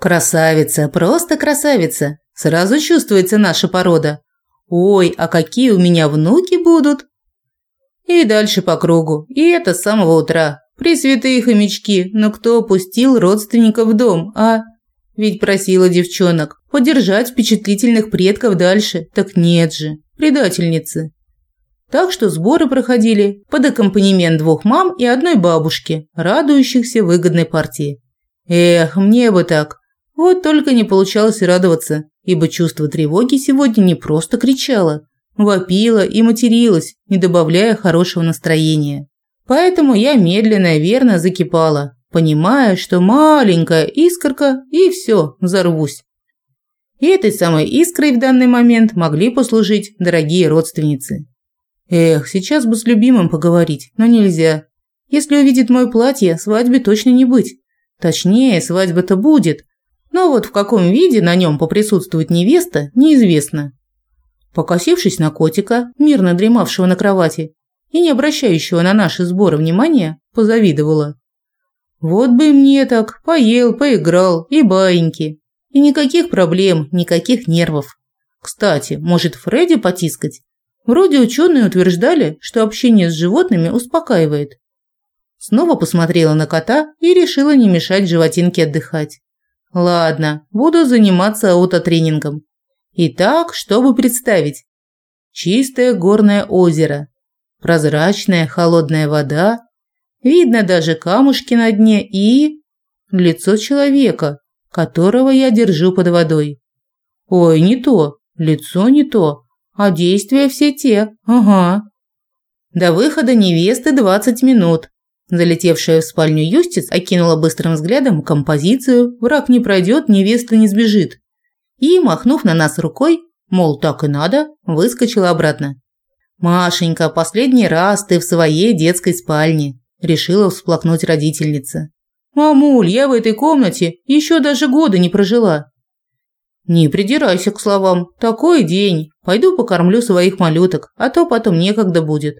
Красавица, просто красавица. Сразу чувствуется наша порода. Ой, а какие у меня внуки будут? И дальше по кругу. И это с самого утра. Пресвятые хомячки, но кто пустил родственников в дом, а? Ведь просила девчонок подержать впечатлительных предков дальше. Так нет же, предательницы. Так что сборы проходили под аккомпанемент двух мам и одной бабушки, радующихся выгодной партии. Эх, мне бы так. Вот только не получалось радоваться, ибо чувство тревоги сегодня не просто кричало, вопило и материлось, не добавляя хорошего настроения. Поэтому я медленно и верно закипала, понимая, что маленькая искорка и все, взорвусь. И этой самой искрой в данный момент могли послужить дорогие родственницы. Эх, сейчас бы с любимым поговорить, но нельзя. Если увидит мое платье, свадьбе точно не быть. Точнее, свадьба-то будет, но вот в каком виде на нем поприсутствует невеста, неизвестно. Покосившись на котика, мирно дремавшего на кровати и не обращающего на наши сборы внимания, позавидовала. Вот бы мне так, поел, поиграл и баиньки. И никаких проблем, никаких нервов. Кстати, может Фредди потискать? Вроде ученые утверждали, что общение с животными успокаивает. Снова посмотрела на кота и решила не мешать животинке отдыхать. Ладно, буду заниматься аутотренингом. Итак, чтобы представить. Чистое горное озеро. Прозрачная холодная вода. Видно даже камушки на дне и... Лицо человека, которого я держу под водой. Ой, не то, лицо не то, а действия все те, ага. До выхода невесты 20 минут. Залетевшая в спальню Юстиц окинула быстрым взглядом композицию «Враг не пройдет, невеста не сбежит». И, махнув на нас рукой, мол, так и надо, выскочила обратно. «Машенька, последний раз ты в своей детской спальне», – решила всплакнуть родительница. «Мамуль, я в этой комнате еще даже года не прожила». «Не придирайся к словам. Такой день. Пойду покормлю своих малюток, а то потом некогда будет».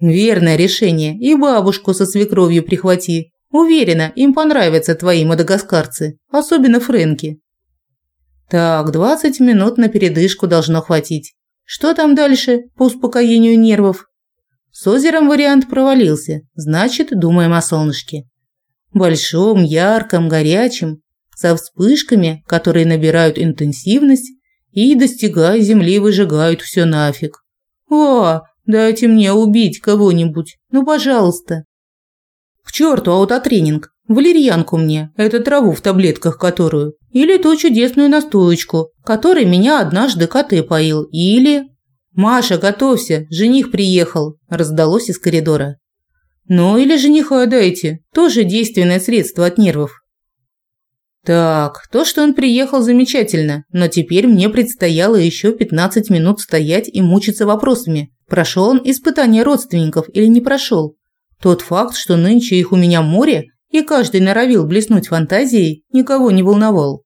Верное решение. И бабушку со свекровью прихвати. Уверена, им понравятся твои мадагаскарцы, особенно Фрэнки. Так, 20 минут на передышку должно хватить. Что там дальше по успокоению нервов? С озером вариант провалился, значит, думаем о солнышке. Большом, ярком, горячем, со вспышками, которые набирают интенсивность и, достигая земли, выжигают все нафиг. О, Дайте мне убить кого-нибудь. Ну, пожалуйста. К черту аутотренинг. Валерьянку мне, эту траву в таблетках которую. Или ту чудесную настоечку, которой меня однажды коты поил. Или... «Маша, готовься, жених приехал», – раздалось из коридора. «Ну или жениха дайте, тоже действенное средство от нервов». Так, то, что он приехал, замечательно, но теперь мне предстояло еще 15 минут стоять и мучиться вопросами. Прошел он испытание родственников или не прошел? Тот факт, что нынче их у меня море, и каждый норовил блеснуть фантазией, никого не волновал.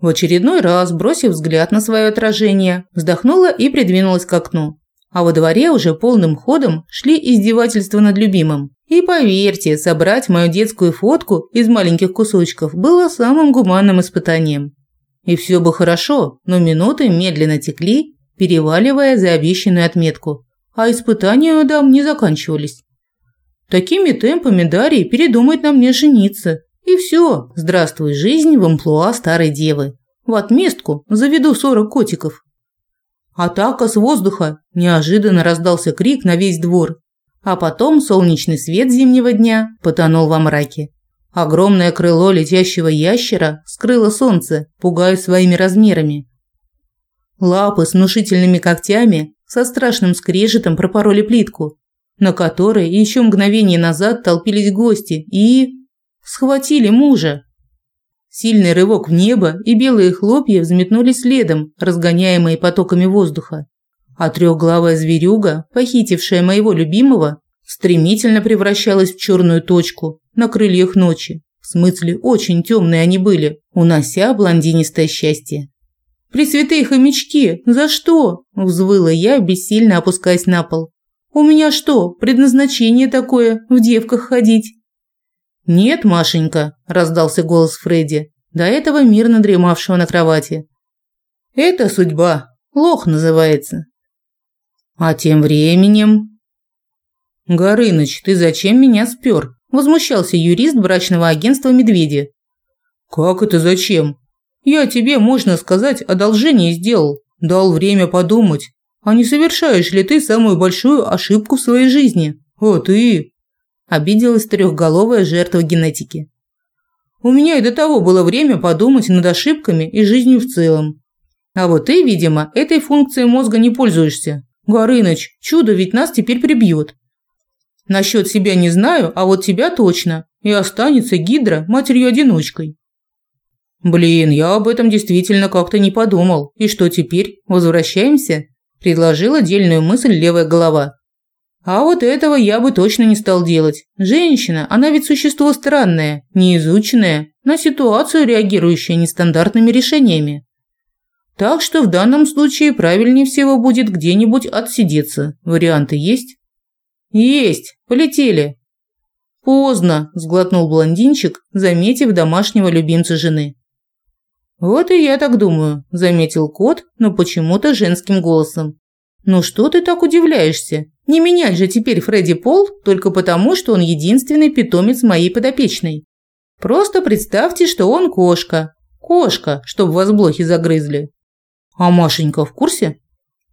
В очередной раз, бросив взгляд на свое отражение, вздохнула и придвинулась к окну. А во дворе уже полным ходом шли издевательства над любимым. И поверьте, собрать мою детскую фотку из маленьких кусочков было самым гуманным испытанием. И все бы хорошо, но минуты медленно текли, переваливая за обещанную отметку, а испытания дам не заканчивались. Такими темпами Дарья передумает на мне жениться. И все, здравствуй, жизнь в амплуа старой девы. В отместку заведу сорок котиков. Атака с воздуха! Неожиданно раздался крик на весь двор. А потом солнечный свет зимнего дня потонул во мраке. Огромное крыло летящего ящера скрыло солнце, пугая своими размерами. Лапы с внушительными когтями со страшным скрежетом пропороли плитку, на которой еще мгновение назад толпились гости и... схватили мужа. Сильный рывок в небо, и белые хлопья взметнулись следом, разгоняемые потоками воздуха. А трехглавая зверюга, похитившая моего любимого, стремительно превращалась в черную точку на крыльях ночи. В смысле, очень темные они были, унося блондинистое счастье. «Пресвятые хомячки, за что?» – взвыла я, бессильно опускаясь на пол. «У меня что, предназначение такое – в девках ходить?» «Нет, Машенька», – раздался голос Фредди. до этого мирно дремавшего на кровати. Это судьба, лох называется. А тем временем... Горыныч, ты зачем меня спер? Возмущался юрист брачного агентства «Медведи». Как это зачем? Я тебе, можно сказать, одолжение сделал. Дал время подумать. А не совершаешь ли ты самую большую ошибку в своей жизни? А ты? Обиделась трехголовая жертва генетики. У меня и до того было время подумать над ошибками и жизнью в целом. А вот ты, видимо, этой функцией мозга не пользуешься. Горыныч, чудо ведь нас теперь прибьет. Насчет себя не знаю, а вот тебя точно. И останется Гидра матерью-одиночкой. Блин, я об этом действительно как-то не подумал. И что теперь? Возвращаемся? Предложила дельную мысль левая голова. А вот этого я бы точно не стал делать. Женщина, она ведь существо странное, неизученное, на ситуацию реагирующее нестандартными решениями. Так что в данном случае правильнее всего будет где-нибудь отсидеться. Варианты есть? Есть. Полетели. Поздно, сглотнул блондинчик, заметив домашнего любимца жены. Вот и я так думаю, заметил кот, но почему-то женским голосом. Ну что ты так удивляешься? Не менять же теперь Фредди Пол только потому, что он единственный питомец моей подопечной. Просто представьте, что он кошка. Кошка, чтобы вас блохи загрызли. А Машенька в курсе?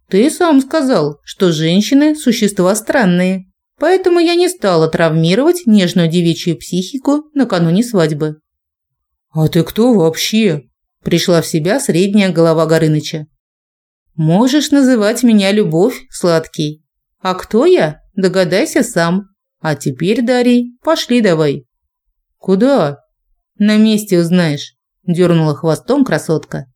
Ты сам сказал, что женщины – существа странные. Поэтому я не стала травмировать нежную девичью психику накануне свадьбы. «А ты кто вообще?» – пришла в себя средняя голова Горыныча. «Можешь называть меня Любовь, сладкий. А кто я? Догадайся сам. А теперь, Дарий, пошли давай». «Куда?» «На месте узнаешь», – дернула хвостом красотка.